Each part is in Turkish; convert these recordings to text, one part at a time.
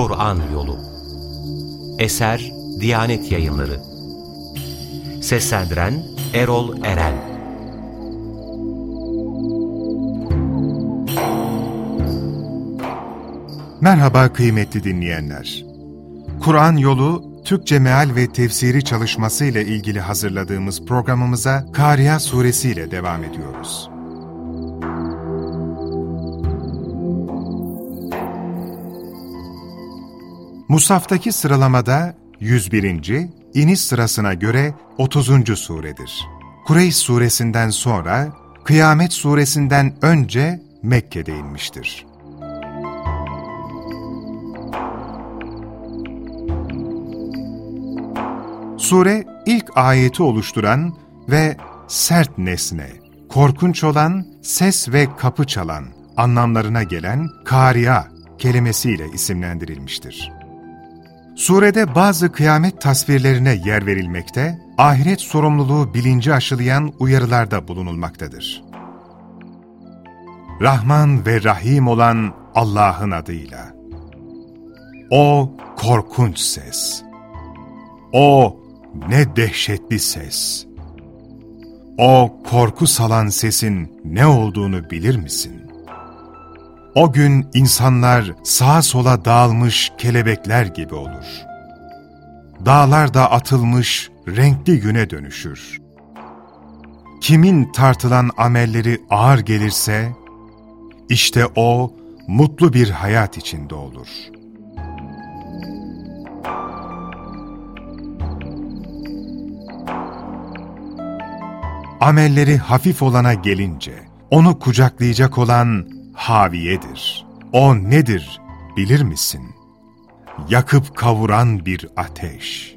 Kur'an Yolu Eser Diyanet Yayınları Seslendiren Erol Eren Merhaba kıymetli dinleyenler. Kur'an Yolu Türkçe meal ve tefsiri çalışması ile ilgili hazırladığımız programımıza Kariya suresi ile devam ediyoruz. Musaftaki sıralamada 101. iniş sırasına göre 30. suredir. Kureyş suresinden sonra Kıyamet suresinden önce Mekke'de inmiştir. Sure ilk ayeti oluşturan ve sert nesne, korkunç olan, ses ve kapı çalan anlamlarına gelen Kariya kelimesiyle isimlendirilmiştir. Surede bazı kıyamet tasvirlerine yer verilmekte, ahiret sorumluluğu bilinci aşılayan uyarılarda bulunulmaktadır. Rahman ve Rahim olan Allah'ın adıyla. O korkunç ses. O ne dehşetli ses! O korku salan sesin ne olduğunu bilir misin? O gün insanlar sağa sola dağılmış kelebekler gibi olur. Dağlar da atılmış renkli güne dönüşür. Kimin tartılan amelleri ağır gelirse, işte o mutlu bir hayat içinde olur.'' Amelleri hafif olana gelince, onu kucaklayacak olan Haviye'dir. O nedir bilir misin? Yakıp kavuran bir ateş.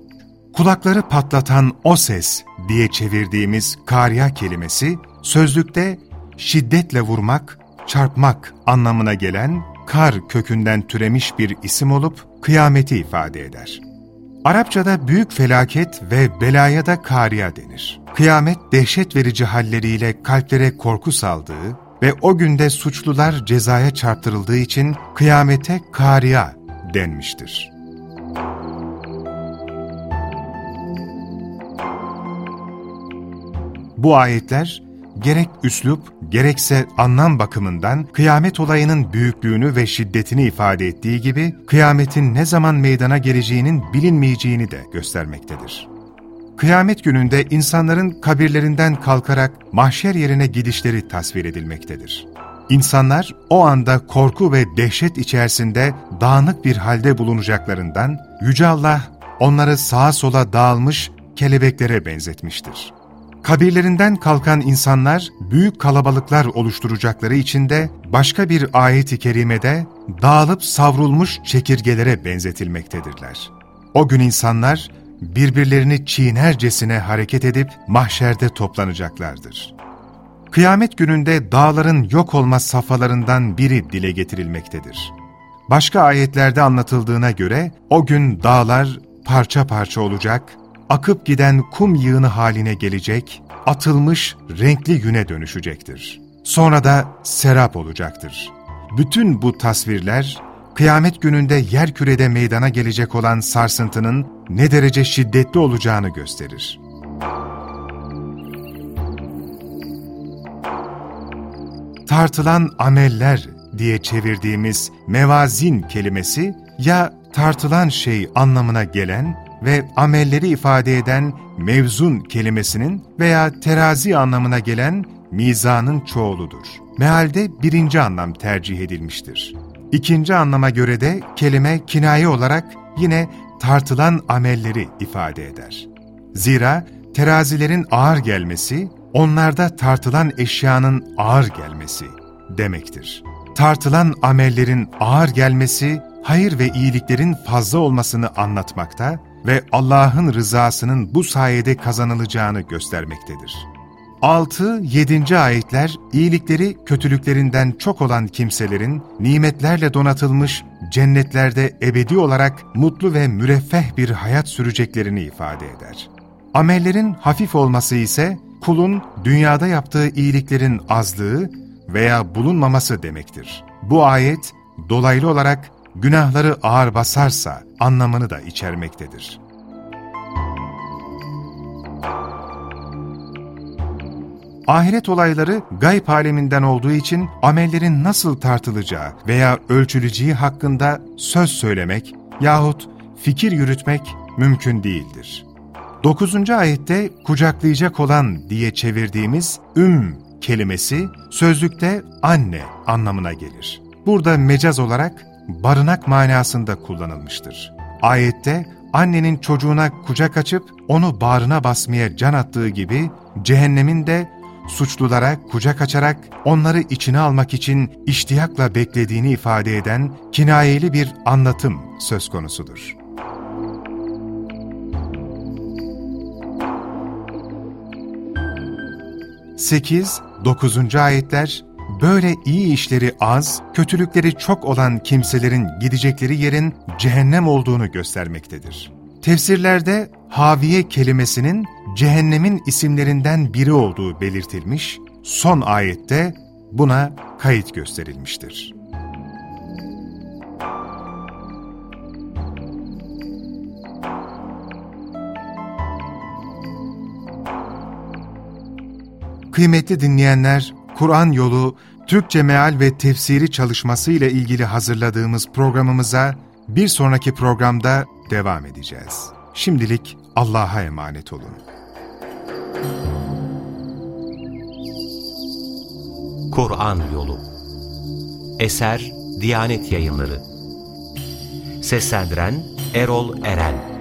Kulakları patlatan o ses diye çevirdiğimiz kariya kelimesi, sözlükte şiddetle vurmak, çarpmak anlamına gelen kar kökünden türemiş bir isim olup kıyameti ifade eder. Arapçada büyük felaket ve belaya da kariya denir. Kıyamet dehşet verici halleriyle kalplere korku saldığı ve o günde suçlular cezaya çarptırıldığı için kıyamete kariya denmiştir. Bu ayetler gerek üslup, gerekse anlam bakımından kıyamet olayının büyüklüğünü ve şiddetini ifade ettiği gibi, kıyametin ne zaman meydana geleceğinin bilinmeyeceğini de göstermektedir. Kıyamet gününde insanların kabirlerinden kalkarak mahşer yerine gidişleri tasvir edilmektedir. İnsanlar o anda korku ve dehşet içerisinde dağınık bir halde bulunacaklarından Yüce Allah onları sağa sola dağılmış kelebeklere benzetmiştir. Kabirlerinden kalkan insanlar büyük kalabalıklar oluşturacakları için de başka bir ayet-i kerimede dağılıp savrulmuş çekirgelere benzetilmektedirler. O gün insanlar birbirlerini çiğnercesine hareket edip mahşerde toplanacaklardır. Kıyamet gününde dağların yok olma safhalarından biri dile getirilmektedir. Başka ayetlerde anlatıldığına göre o gün dağlar parça parça olacak, akıp giden kum yığını haline gelecek, atılmış renkli güne dönüşecektir. Sonra da serap olacaktır. Bütün bu tasvirler, kıyamet gününde yer kürede meydana gelecek olan sarsıntının ne derece şiddetli olacağını gösterir. Tartılan ameller diye çevirdiğimiz mevazin kelimesi ya tartılan şey anlamına gelen ve amelleri ifade eden mevzun kelimesinin veya terazi anlamına gelen mizanın çoğuludur. Mealde birinci anlam tercih edilmiştir. İkinci anlama göre de kelime kinaye olarak yine tartılan amelleri ifade eder. Zira terazilerin ağır gelmesi, onlarda tartılan eşyanın ağır gelmesi demektir. Tartılan amellerin ağır gelmesi, hayır ve iyiliklerin fazla olmasını anlatmakta ve Allah'ın rızasının bu sayede kazanılacağını göstermektedir. 6-7. ayetler iyilikleri kötülüklerinden çok olan kimselerin nimetlerle donatılmış cennetlerde ebedi olarak mutlu ve müreffeh bir hayat süreceklerini ifade eder. Amellerin hafif olması ise kulun dünyada yaptığı iyiliklerin azlığı veya bulunmaması demektir. Bu ayet dolaylı olarak günahları ağır basarsa anlamını da içermektedir. Ahiret olayları gayb aleminden olduğu için amellerin nasıl tartılacağı veya ölçüleceği hakkında söz söylemek yahut fikir yürütmek mümkün değildir. 9. ayette kucaklayacak olan diye çevirdiğimiz üm kelimesi sözlükte anne anlamına gelir. Burada mecaz olarak barınak manasında kullanılmıştır. Ayette annenin çocuğuna kucak açıp onu bağrına basmaya can attığı gibi cehennemin de suçlulara kucak açarak onları içine almak için iştiyakla beklediğini ifade eden kinayeli bir anlatım söz konusudur. Sekiz, dokuzuncu ayetler, böyle iyi işleri az, kötülükleri çok olan kimselerin gidecekleri yerin cehennem olduğunu göstermektedir. Tefsirlerde Haviye kelimesinin cehennemin isimlerinden biri olduğu belirtilmiş, son ayette buna kayıt gösterilmiştir. Kıymetli dinleyenler, Kur'an yolu Türkçe meal ve tefsiri çalışması ile ilgili hazırladığımız programımıza bir sonraki programda devam edeceğiz. Şimdilik Allah'a emanet olun. Kur'an Yolu Eser Diyanet Yayınları Seslendiren Erol Eren